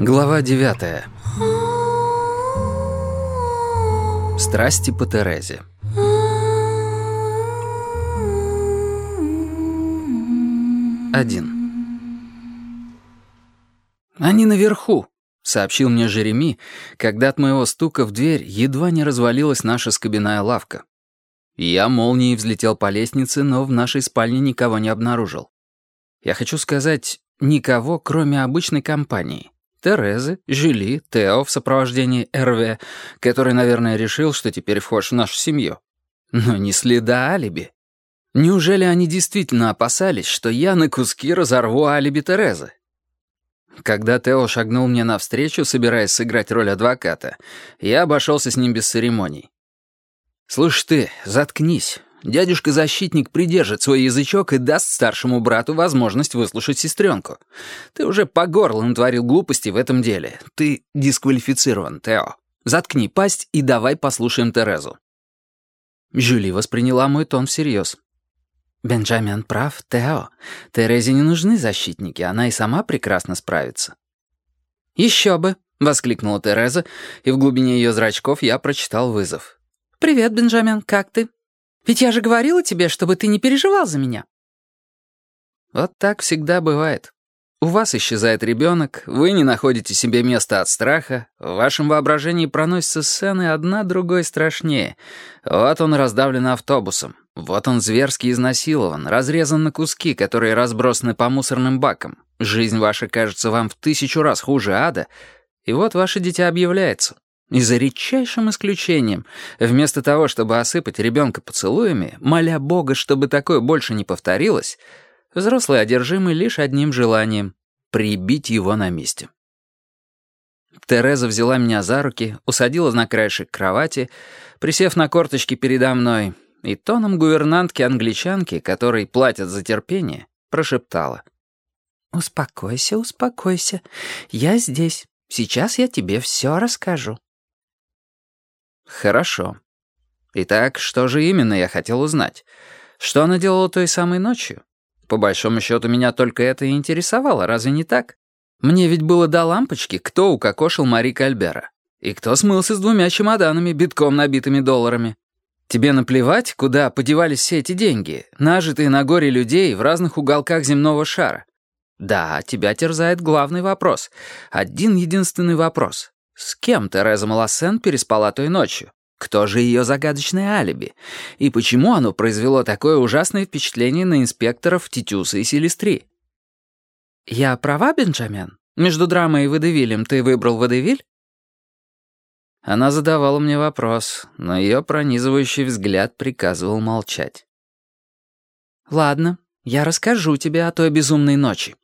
Глава девятая. Страсти по Терезе. Один. «Они наверху», — сообщил мне Жереми, когда от моего стука в дверь едва не развалилась наша скобяная лавка. Я молнией взлетел по лестнице, но в нашей спальне никого не обнаружил. Я хочу сказать, никого, кроме обычной компании. Терезы, Жюли, Тео в сопровождении РВ, который, наверное, решил, что теперь входишь в нашу семью. Но ни следа алиби. Неужели они действительно опасались, что я на куски разорву алиби Терезы? Когда Тео шагнул мне навстречу, собираясь сыграть роль адвоката, я обошелся с ним без церемоний. «Слушай ты, заткнись. Дядюшка-защитник придержит свой язычок и даст старшему брату возможность выслушать сестренку. Ты уже по горло натворил глупости в этом деле. Ты дисквалифицирован, Тео. Заткни пасть и давай послушаем Терезу». Жюли восприняла мой тон всерьез. «Бенджамин прав, Тео. Терезе не нужны защитники, она и сама прекрасно справится». «Еще бы!» — воскликнула Тереза, и в глубине ее зрачков я прочитал вызов. «Привет, Бенджамин, как ты?» Ведь я же говорила тебе, чтобы ты не переживал за меня». Вот так всегда бывает. У вас исчезает ребенок, вы не находите себе места от страха, в вашем воображении проносятся сцены одна другой страшнее. Вот он раздавлен автобусом, вот он зверски изнасилован, разрезан на куски, которые разбросаны по мусорным бакам. Жизнь ваша кажется вам в тысячу раз хуже ада, и вот ваше дитя объявляется. И за редчайшим исключением, вместо того, чтобы осыпать ребенка поцелуями, моля Бога, чтобы такое больше не повторилось, взрослые одержимы лишь одним желанием — прибить его на месте. Тереза взяла меня за руки, усадила на краешек кровати, присев на корточки передо мной, и тоном гувернантки-англичанки, которой платят за терпение, прошептала. «Успокойся, успокойся. Я здесь. Сейчас я тебе все расскажу». Хорошо. Итак, что же именно я хотел узнать? Что она делала той самой ночью? По большому счету, меня только это и интересовало, разве не так? Мне ведь было до лампочки, кто укокошил Мари Кальбера. И кто смылся с двумя чемоданами, битком набитыми долларами. Тебе наплевать, куда подевались все эти деньги, нажитые на горе людей в разных уголках земного шара. Да, тебя терзает главный вопрос. Один единственный вопрос. С кем Тереза Малассен переспала той ночью? Кто же ее загадочное алиби? И почему оно произвело такое ужасное впечатление на инспекторов Титюса и Селестри? «Я права, Бенджамин? Между драмой и Водевилем ты выбрал Водевиль?» Она задавала мне вопрос, но ее пронизывающий взгляд приказывал молчать. «Ладно, я расскажу тебе о той безумной ночи».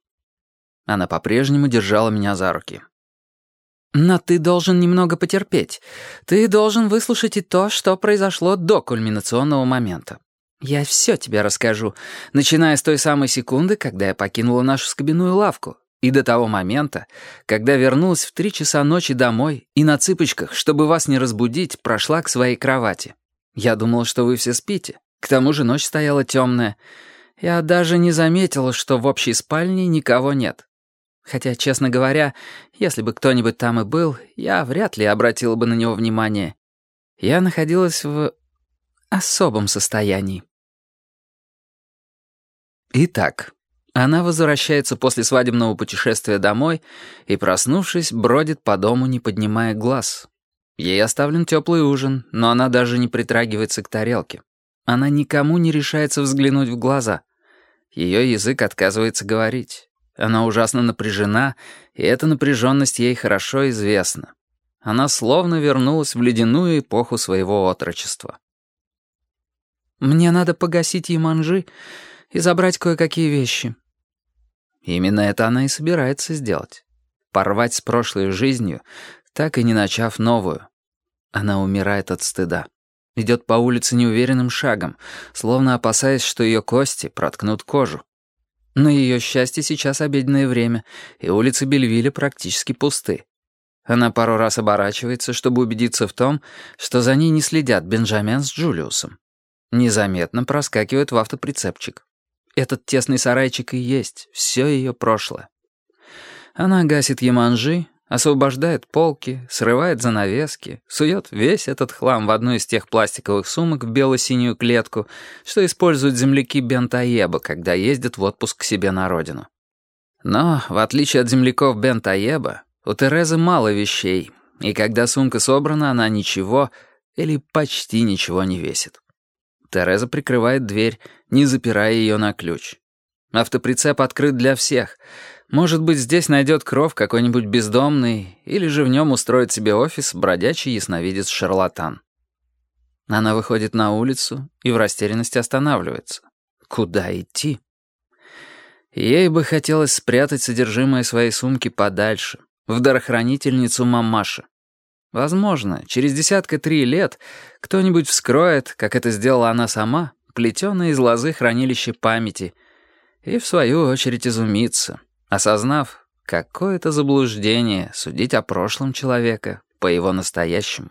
Она по-прежнему держала меня за руки. Но ты должен немного потерпеть. Ты должен выслушать и то, что произошло до кульминационного момента. Я все тебе расскажу, начиная с той самой секунды, когда я покинула нашу скобяную лавку, и до того момента, когда вернулась в три часа ночи домой и на цыпочках, чтобы вас не разбудить, прошла к своей кровати. Я думала, что вы все спите. К тому же ночь стояла темная. Я даже не заметила, что в общей спальне никого нет. Хотя, честно говоря, если бы кто-нибудь там и был, я вряд ли обратила бы на него внимание. Я находилась в особом состоянии. Итак, она возвращается после свадебного путешествия домой и, проснувшись, бродит по дому, не поднимая глаз. Ей оставлен теплый ужин, но она даже не притрагивается к тарелке. Она никому не решается взглянуть в глаза. Ее язык отказывается говорить. Она ужасно напряжена, и эта напряженность ей хорошо известна. Она словно вернулась в ледяную эпоху своего отрочества. «Мне надо погасить Яманжи и забрать кое-какие вещи». Именно это она и собирается сделать. Порвать с прошлой жизнью, так и не начав новую. Она умирает от стыда. Идет по улице неуверенным шагом, словно опасаясь, что ее кости проткнут кожу. На ее счастье сейчас обеденное время, и улицы Бельвиля практически пусты. Она пару раз оборачивается, чтобы убедиться в том, что за ней не следят Бенджамин с Джулиусом. Незаметно проскакивает в автоприцепчик. этот тесный сарайчик и есть все ее прошлое. Она гасит яманжи, освобождает полки, срывает занавески, сует весь этот хлам в одну из тех пластиковых сумок в бело-синюю клетку, что используют земляки Бентаеба, когда ездят в отпуск к себе на родину. Но, в отличие от земляков Бентаеба, у Терезы мало вещей, и когда сумка собрана, она ничего или почти ничего не весит. Тереза прикрывает дверь, не запирая ее на ключ. Автоприцеп открыт для всех — может быть, здесь найдет кров какой-нибудь бездомный, или же в нем устроит себе офис бродячий ясновидец-шарлатан. Она выходит на улицу и в растерянности останавливается. Куда идти? Ей бы хотелось спрятать содержимое своей сумки подальше, в дарохранительницу мамаши. Возможно, через десятка три лет кто-нибудь вскроет, как это сделала она сама, плетеное из лозы хранилище памяти, и в свою очередь изумится — осознав, какое это заблуждение судить о прошлом человека по его настоящему.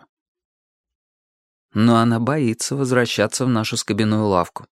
Но она боится возвращаться в нашу скобяную лавку.